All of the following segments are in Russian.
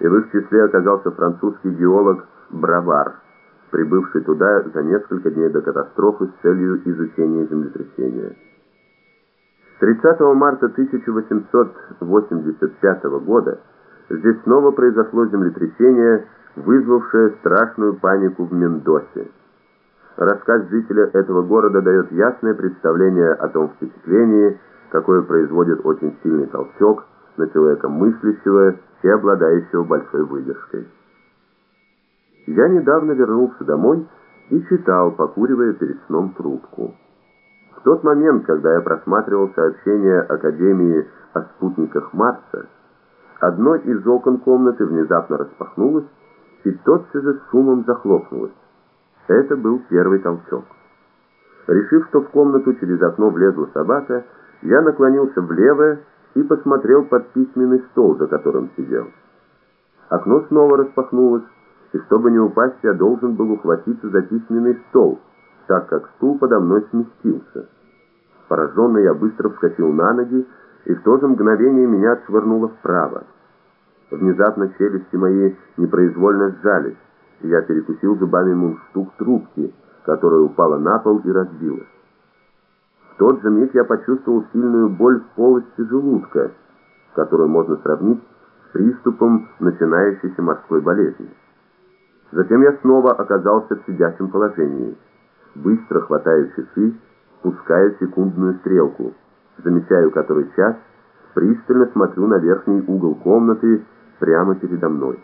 и в их числе оказался французский геолог Бравар, прибывший туда за несколько дней до катастрофы с целью изучения землетрясения. 30 марта 1885 года здесь снова произошло землетрясение, вызвавшее страшную панику в Мендосе. Рассказ жителя этого города дает ясное представление о том впечатлении, какое производит очень сильный толчок на человека мыслящего и обладающего большой выдержкой. Я недавно вернулся домой и читал, покуривая перед сном трубку. В тот момент, когда я просматривал сообщения Академии о спутниках Марса, одно из окон комнаты внезапно распахнулось и тотчас же с шумом захлопнулось. Это был первый толчок. Решив, что в комнату через окно влезла собака, я наклонился влево и посмотрел под письменный стол, за которым сидел. Окно снова распахнулось, и чтобы не упасть, я должен был ухватиться за письменный стол, так как стул подо мной сместился. Пораженный я быстро вскочил на ноги, и в то же мгновение меня отшвырнуло вправо. Внезапно челюсти мои непроизвольно сжались, и я перекусил зубами мундштук трубки, которая упала на пол и разбилась. Тот же миг я почувствовал сильную боль в полости желудка, которую можно сравнить с приступом начинающейся морской болезни. Затем я снова оказался в сидячем положении. Быстро хватаю часы, пускаю секундную стрелку, замечаю который час, пристально смотрю на верхний угол комнаты прямо передо мной.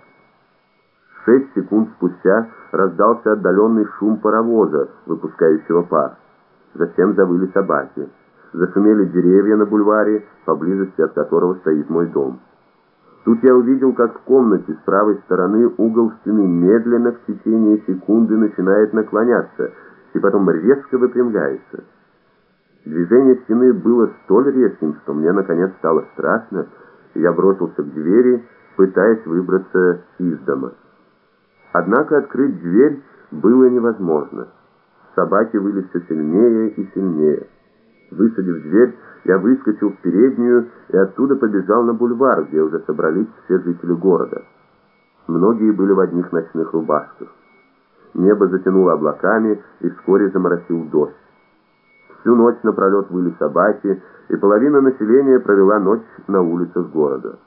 Шесть секунд спустя раздался отдаленный шум паровоза, выпускающего пар. Затем завыли собаки. Зашумели деревья на бульваре, поблизости от которого стоит мой дом. Тут я увидел, как в комнате с правой стороны угол стены медленно в течение секунды начинает наклоняться и потом резко выпрямляется. Движение стены было столь резким, что мне наконец стало страшно, и я бросился к двери, пытаясь выбраться из дома. Однако открыть дверь было невозможно. Собаки выли все сильнее и сильнее. Высадив дверь, я выскочил в переднюю и оттуда побежал на бульвар, где уже собрались все жители города. Многие были в одних ночных рубашках. Небо затянуло облаками и вскоре заморосил дождь. Всю ночь напролет выли собаки, и половина населения провела ночь на улицах города.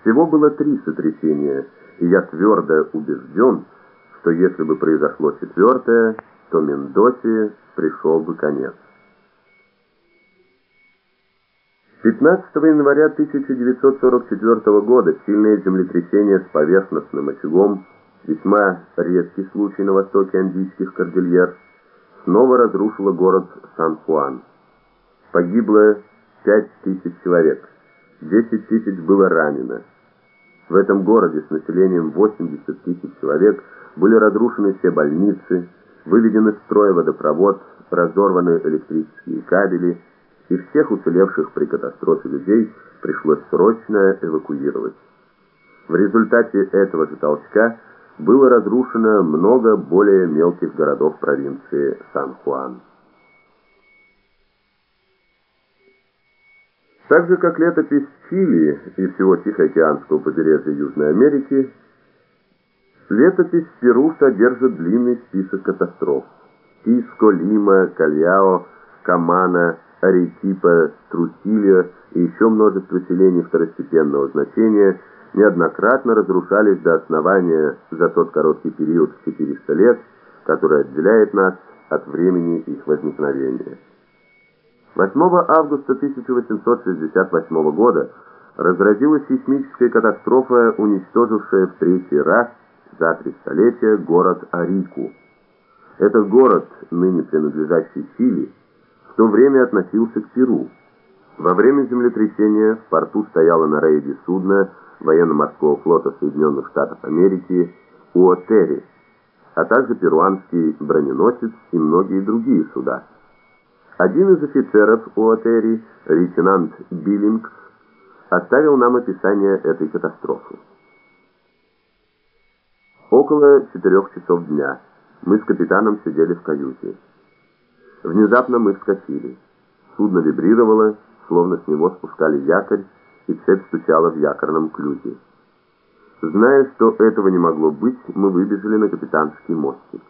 Всего было три сотрясения, и я твердо убежден, что если бы произошло четвертое, то Мендосе пришел бы конец. 15 января 1944 года сильное землетрясение с поверхностным очагом, весьма редкий случай на востоке Андийских кордильер, снова разрушило город Сан-Хуан. Погибло 5 тысяч человек, 10 тысяч было ранено. В этом городе с населением 80 тысяч человек были разрушены все больницы, выведен из строя водопровод, разорваны электрические кабели, и всех уцелевших при катастрофе людей пришлось срочно эвакуировать. В результате этого же толчка было разрушено много более мелких городов провинции Сан-Хуан. Так же, как летопись Чили и всего Тихоокеанского побережья Южной Америки, летопись Перу содержит длинный список катастроф. Киско, Лима, Кальяо, Камана, Арекипа, Трусилья и еще множество селений второстепенного значения неоднократно разрушались до основания за тот короткий период в 400 лет, который отделяет нас от времени их возникновения. 8 августа 1868 года разразилась сейсмическая катастрофа, уничтожившая в третий раз за три столетия город Арику. Этот город, ныне принадлежащий Чили, в то время относился к Перу. Во время землетрясения в порту стояло на рейде судно военно-морского флота Соединенных Штатов Америки Уотери, а также перуанский броненосец и многие другие суда. Один из офицеров Уотери, лейтенант Биллингс, оставил нам описание этой катастрофы. Около четырех часов дня мы с капитаном сидели в каюте. Внезапно мы вскочили. Судно вибрировало, словно с него спускали якорь, и цепь стучала в якорном клюзе. Зная, что этого не могло быть, мы выбежали на капитанский мостик.